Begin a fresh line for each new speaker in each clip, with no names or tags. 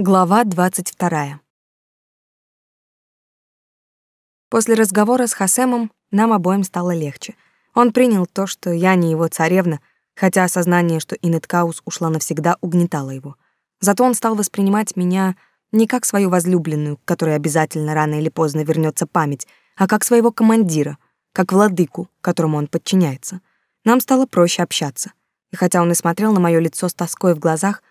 Глава 22. После разговора с Хасемом нам обоим стало легче. Он принял то, что я не его царевна, хотя осознание, что Инеткаус ушла навсегда, угнетало его. Зато он стал воспринимать меня не как свою возлюбленную, к которой обязательно рано или поздно вернется память, а как своего командира, как владыку, которому он подчиняется. Нам стало проще общаться. И хотя он и смотрел на мое лицо с тоской в глазах,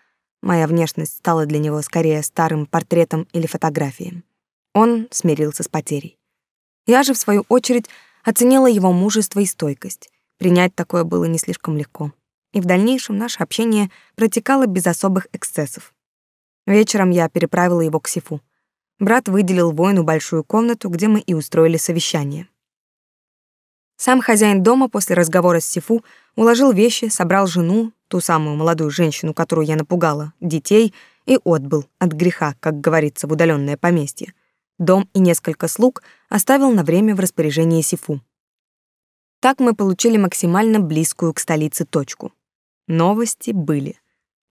Моя внешность стала для него скорее старым портретом или фотографией. Он смирился с потерей. Я же, в свою очередь, оценила его мужество и стойкость. Принять такое было не слишком легко. И в дальнейшем наше общение протекало без особых эксцессов. Вечером я переправила его к Сифу. Брат выделил воину большую комнату, где мы и устроили совещание. Сам хозяин дома после разговора с Сифу уложил вещи, собрал жену, ту самую молодую женщину, которую я напугала, детей, и отбыл от греха, как говорится в удаленное поместье. Дом и несколько слуг оставил на время в распоряжении Сифу. Так мы получили максимально близкую к столице точку. Новости были.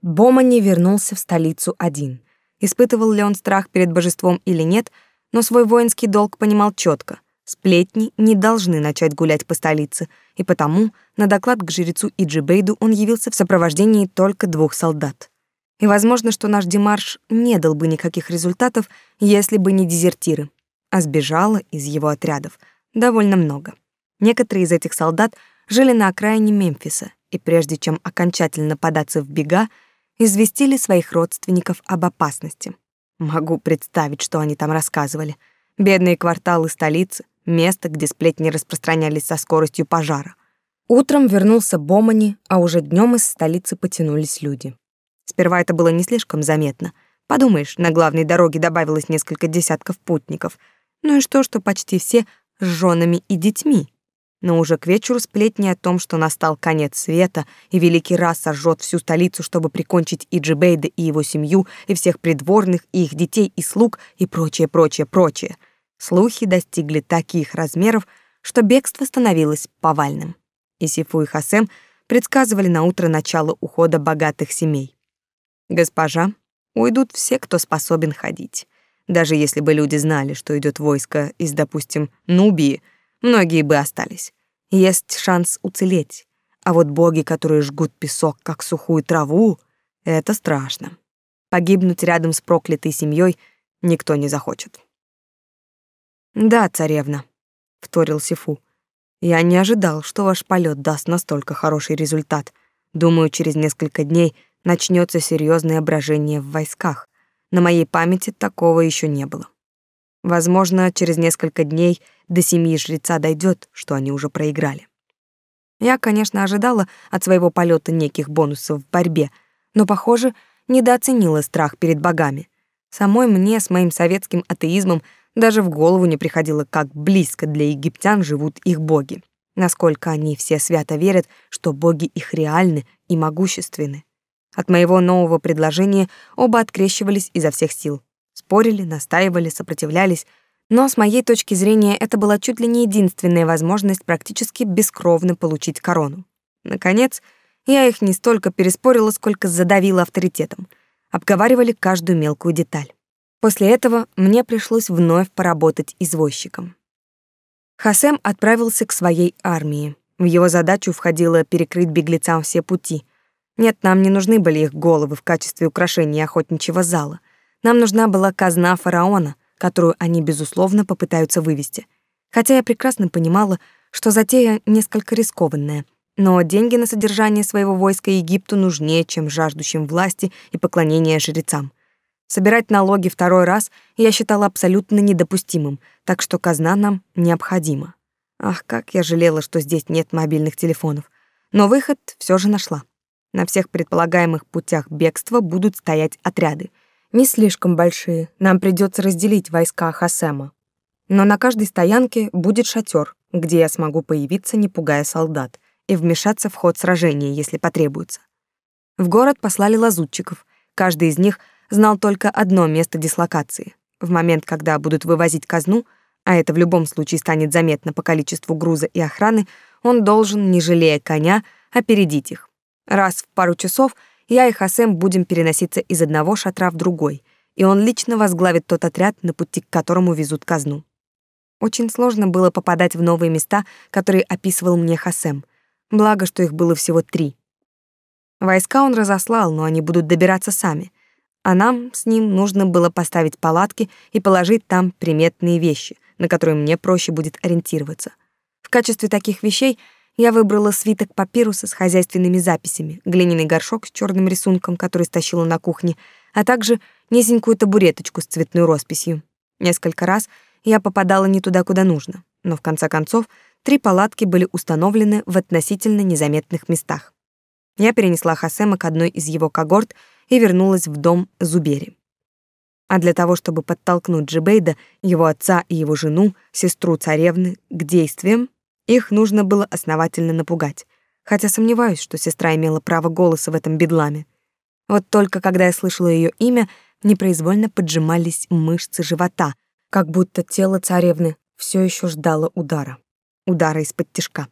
Бома не вернулся в столицу один. Испытывал ли он страх перед божеством или нет, но свой воинский долг понимал четко. Сплетни не должны начать гулять по столице, и потому на доклад к жрецу Иджибейду он явился в сопровождении только двух солдат. И возможно, что наш демарш не дал бы никаких результатов, если бы не дезертиры, а сбежало из его отрядов довольно много. Некоторые из этих солдат жили на окраине Мемфиса, и прежде чем окончательно податься в бега, известили своих родственников об опасности. Могу представить, что они там рассказывали. Бедные кварталы столицы, место, где сплетни распространялись со скоростью пожара. Утром вернулся Бомани, а уже днем из столицы потянулись люди. Сперва это было не слишком заметно. Подумаешь, на главной дороге добавилось несколько десятков путников. Ну и что, что почти все с женами и детьми. Но уже к вечеру сплетни о том, что настал конец света, и великий раз сожжет всю столицу, чтобы прикончить и Джибейда, и его семью, и всех придворных, и их детей, и слуг, и прочее, прочее, прочее — Слухи достигли таких размеров, что бегство становилось повальным. И Сифу и Хасем предсказывали на утро начало ухода богатых семей. Госпожа, уйдут все, кто способен ходить. Даже если бы люди знали, что идет войско из, допустим, Нубии, многие бы остались. Есть шанс уцелеть. А вот боги, которые жгут песок, как сухую траву, это страшно. Погибнуть рядом с проклятой семьей никто не захочет. Да, царевна, вторил Сифу. Я не ожидал, что ваш полет даст настолько хороший результат. Думаю, через несколько дней начнется серьезное брожение в войсках. На моей памяти такого еще не было. Возможно, через несколько дней до семьи жреца дойдет, что они уже проиграли. Я, конечно, ожидала от своего полета неких бонусов в борьбе, но, похоже, недооценила страх перед богами. Самой мне с моим советским атеизмом даже в голову не приходило, как близко для египтян живут их боги, насколько они все свято верят, что боги их реальны и могущественны. От моего нового предложения оба открещивались изо всех сил. Спорили, настаивали, сопротивлялись, но с моей точки зрения это была чуть ли не единственная возможность практически бескровно получить корону. Наконец, я их не столько переспорила, сколько задавила авторитетом. Обговаривали каждую мелкую деталь. После этого мне пришлось вновь поработать извозчиком. Хасем отправился к своей армии. В его задачу входило перекрыть беглецам все пути. Нет, нам не нужны были их головы в качестве украшения охотничьего зала. Нам нужна была казна фараона, которую они, безусловно, попытаются вывести. Хотя я прекрасно понимала, что затея несколько рискованная, но деньги на содержание своего войска Египту нужнее, чем жаждущим власти и поклонения жрецам. Собирать налоги второй раз я считала абсолютно недопустимым, так что казна нам необходима. Ах, как я жалела, что здесь нет мобильных телефонов. Но выход все же нашла. На всех предполагаемых путях бегства будут стоять отряды. Не слишком большие, нам придется разделить войска Хасема. Но на каждой стоянке будет шатер, где я смогу появиться, не пугая солдат, и вмешаться в ход сражения, если потребуется. В город послали лазутчиков. Каждый из них — знал только одно место дислокации. В момент, когда будут вывозить казну, а это в любом случае станет заметно по количеству груза и охраны, он должен, не жалея коня, опередить их. Раз в пару часов я и Хасем будем переноситься из одного шатра в другой, и он лично возглавит тот отряд, на пути к которому везут казну. Очень сложно было попадать в новые места, которые описывал мне Хасем. Благо, что их было всего три. Войска он разослал, но они будут добираться сами. А нам с ним нужно было поставить палатки и положить там приметные вещи, на которые мне проще будет ориентироваться. В качестве таких вещей я выбрала свиток папируса с хозяйственными записями, глиняный горшок с черным рисунком, который стащила на кухне, а также низенькую табуреточку с цветной росписью. Несколько раз я попадала не туда, куда нужно, но в конце концов три палатки были установлены в относительно незаметных местах. Я перенесла Хасема к одной из его когорт и вернулась в дом Зубери. А для того, чтобы подтолкнуть Джибейда, его отца и его жену, сестру царевны, к действиям, их нужно было основательно напугать, хотя сомневаюсь, что сестра имела право голоса в этом бедламе. Вот только когда я слышала ее имя, непроизвольно поджимались мышцы живота, как будто тело царевны все еще ждало удара. Удара из-под тишка.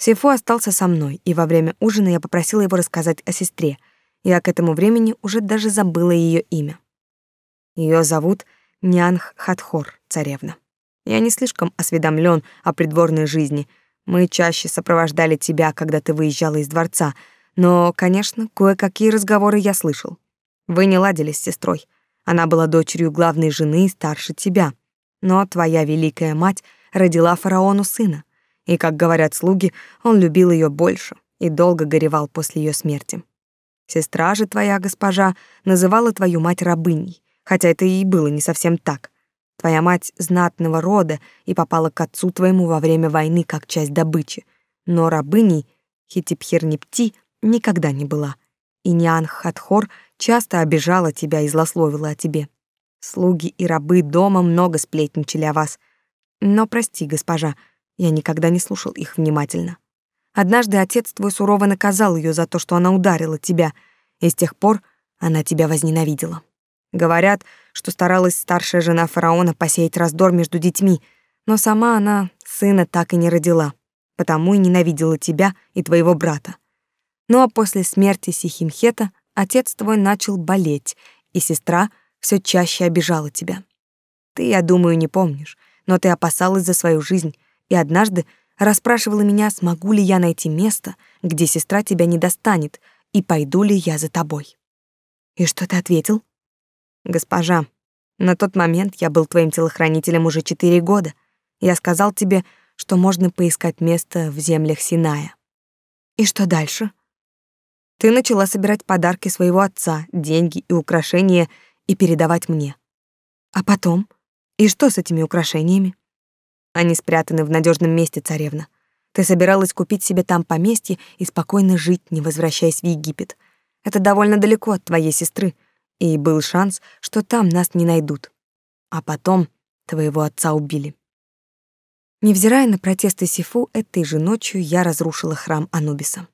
Сефу остался со мной, и во время ужина я попросила его рассказать о сестре. Я к этому времени уже даже забыла ее имя. Ее зовут Нянх Хатхор, царевна. Я не слишком осведомлен о придворной жизни. Мы чаще сопровождали тебя, когда ты выезжала из дворца, но, конечно, кое-какие разговоры я слышал. Вы не ладили с сестрой. Она была дочерью главной жены старше тебя. Но твоя великая мать родила фараону сына и, как говорят слуги, он любил ее больше и долго горевал после ее смерти. Сестра же твоя, госпожа, называла твою мать рабыней, хотя это и было не совсем так. Твоя мать знатного рода и попала к отцу твоему во время войны как часть добычи, но рабыней Хитипхирнепти никогда не была. И Ниан-Хатхор часто обижала тебя и злословила о тебе. Слуги и рабы дома много сплетничали о вас. Но прости, госпожа, я никогда не слушал их внимательно. Однажды отец твой сурово наказал ее за то, что она ударила тебя, и с тех пор она тебя возненавидела. Говорят, что старалась старшая жена фараона посеять раздор между детьми, но сама она сына так и не родила, потому и ненавидела тебя и твоего брата. Ну а после смерти Сихимхета отец твой начал болеть, и сестра все чаще обижала тебя. Ты, я думаю, не помнишь, но ты опасалась за свою жизнь, и однажды расспрашивала меня, смогу ли я найти место, где сестра тебя не достанет, и пойду ли я за тобой. И что ты ответил? Госпожа, на тот момент я был твоим телохранителем уже четыре года. Я сказал тебе, что можно поискать место в землях Синая. И что дальше? Ты начала собирать подарки своего отца, деньги и украшения и передавать мне. А потом? И что с этими украшениями? Они спрятаны в надежном месте, царевна. Ты собиралась купить себе там поместье и спокойно жить, не возвращаясь в Египет. Это довольно далеко от твоей сестры, и был шанс, что там нас не найдут. А потом твоего отца убили. Невзирая на протесты Сифу, этой же ночью я разрушила храм Анубиса.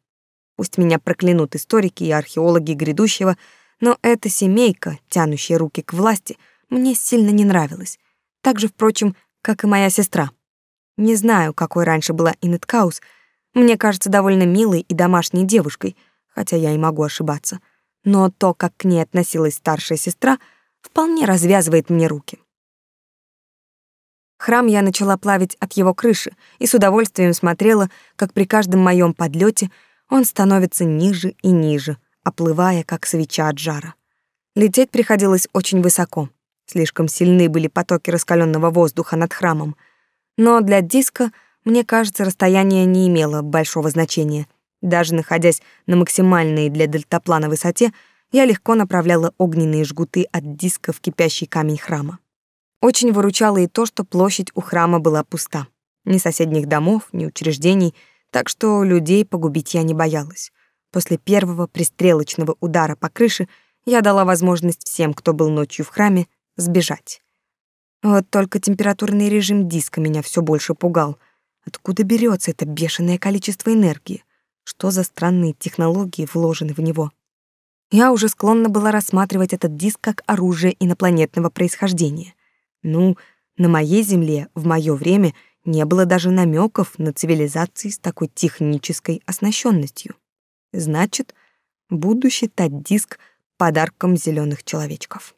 Пусть меня проклянут историки и археологи грядущего, но эта семейка, тянущая руки к власти, мне сильно не нравилась. Так же, впрочем, как и моя сестра. Не знаю, какой раньше была Инет Каус. Мне кажется довольно милой и домашней девушкой, хотя я и могу ошибаться. Но то, как к ней относилась старшая сестра, вполне развязывает мне руки. Храм я начала плавить от его крыши и с удовольствием смотрела, как при каждом моем подлете он становится ниже и ниже, оплывая, как свеча от жара. Лететь приходилось очень высоко. Слишком сильны были потоки раскаленного воздуха над храмом. Но для диска, мне кажется, расстояние не имело большого значения. Даже находясь на максимальной для дельтаплана высоте, я легко направляла огненные жгуты от диска в кипящий камень храма. Очень выручало и то, что площадь у храма была пуста. Ни соседних домов, ни учреждений, так что людей погубить я не боялась. После первого пристрелочного удара по крыше я дала возможность всем, кто был ночью в храме, сбежать. Вот только температурный режим диска меня все больше пугал. Откуда берется это бешеное количество энергии? Что за странные технологии вложены в него? Я уже склонна была рассматривать этот диск как оружие инопланетного происхождения. Ну, на моей Земле в мое время не было даже намеков на цивилизации с такой технической оснащенностью. Значит, буду считать диск подарком зеленых человечков.